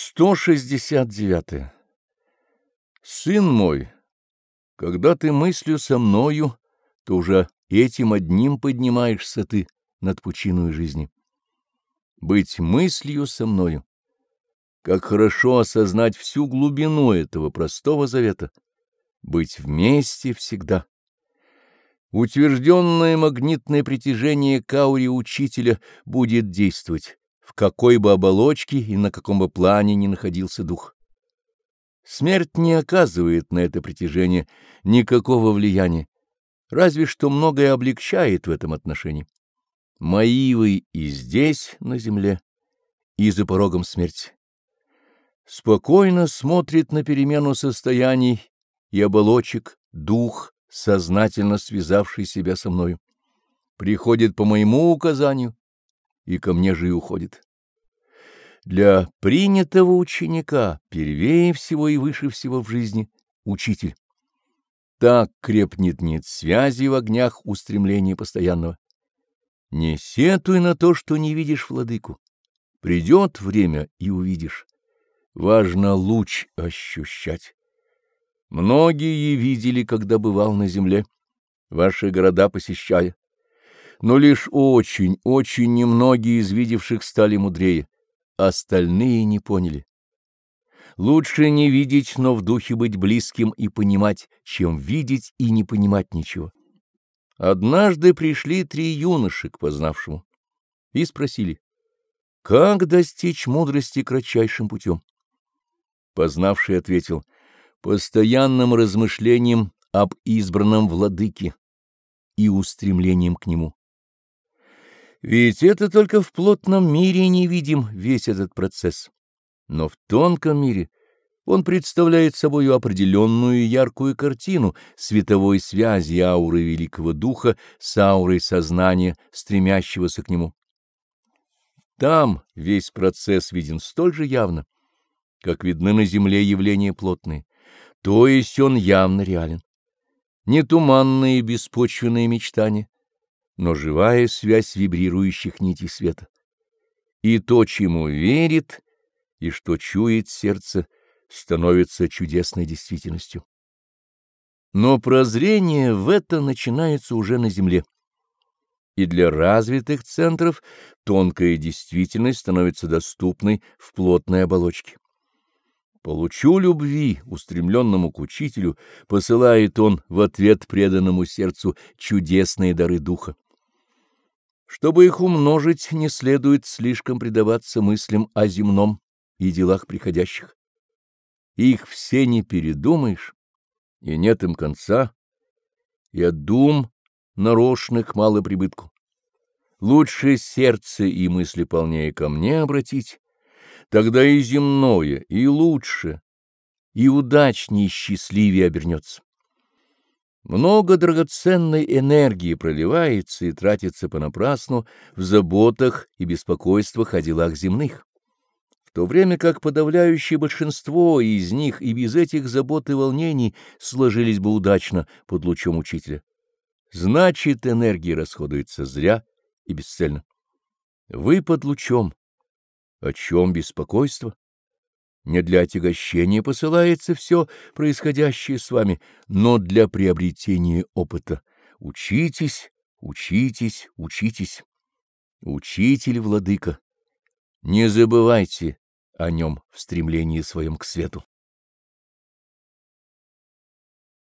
169. Сын мой, когда ты мыслью со мною, то уже этим одним поднимаешься ты над пучиной жизни. Быть мыслью со мною. Как хорошо осознать всю глубину этого простого завета. Быть вместе всегда. Утвержденное магнитное притяжение каури учителя будет действовать в какой бы оболочке и на каком бы плане ни находился дух. Смерть не оказывает на это притяжение никакого влияния, разве что многое облегчает в этом отношении. Мои вы и здесь, на земле, и за порогом смерти. Спокойно смотрит на перемену состояний и оболочек дух, сознательно связавший себя со мною. Приходит по моему указанию, и ко мне же и уходит. Для принятого ученика, первее всего и выше всего в жизни, учитель. Так крепнет нет связи в огнях устремления постоянного. Не сетуй на то, что не видишь владыку. Придет время и увидишь. Важно луч ощущать. Многие видели, когда бывал на земле, ваши города посещая но лишь очень, очень немногие из видевших стали мудрее, остальные не поняли. Лучше не видеть, но в духе быть близким и понимать, чем видеть и не понимать ничего. Однажды пришли три юноши к познавшему и спросили, как достичь мудрости кратчайшим путем. Познавший ответил, постоянным размышлением об избранном владыке и устремлением к нему. Ведь это только в плотном мире не видим весь этот процесс. Но в тонком мире он представляет собою определенную яркую картину световой связи ауры Великого Духа с аурой сознания, стремящегося к нему. Там весь процесс виден столь же явно, как видны на земле явления плотные, то есть он явно реален. Не туманные беспочвенные мечтания, но живая связь вибрирующих нитей света. И то, чему верит, и что чует сердце, становится чудесной действительностью. Но прозрение в это начинается уже на земле. И для развитых центров тонкая действительность становится доступной в плотной оболочке. Получу любви, устремленному к учителю, посылает он в ответ преданному сердцу чудесные дары духа. Чтобы их умножить, не следует слишком предаваться мыслям о земном и делах приходящих. Их все не передумаешь, и нет им конца, от дум нарочных мало прибытку. Лучше сердце и мысли полнее ко мне обратить, тогда и земное, и лучше, и удачнее, и счастливее обернется. Много драгоценной энергии проливается и тратится понапрасну в заботах и беспокойствах о делах земных, в то время как подавляющее большинство из них и без этих забот и волнений сложились бы удачно под лучом учителя. Значит, энергия расходуется зря и бесцельно. Вы под лучом. О чем беспокойство? Не для отягощения посылается все происходящее с вами, но для приобретения опыта. Учитесь, учитесь, учитесь. Учитель, владыка, не забывайте о нем в стремлении своем к свету.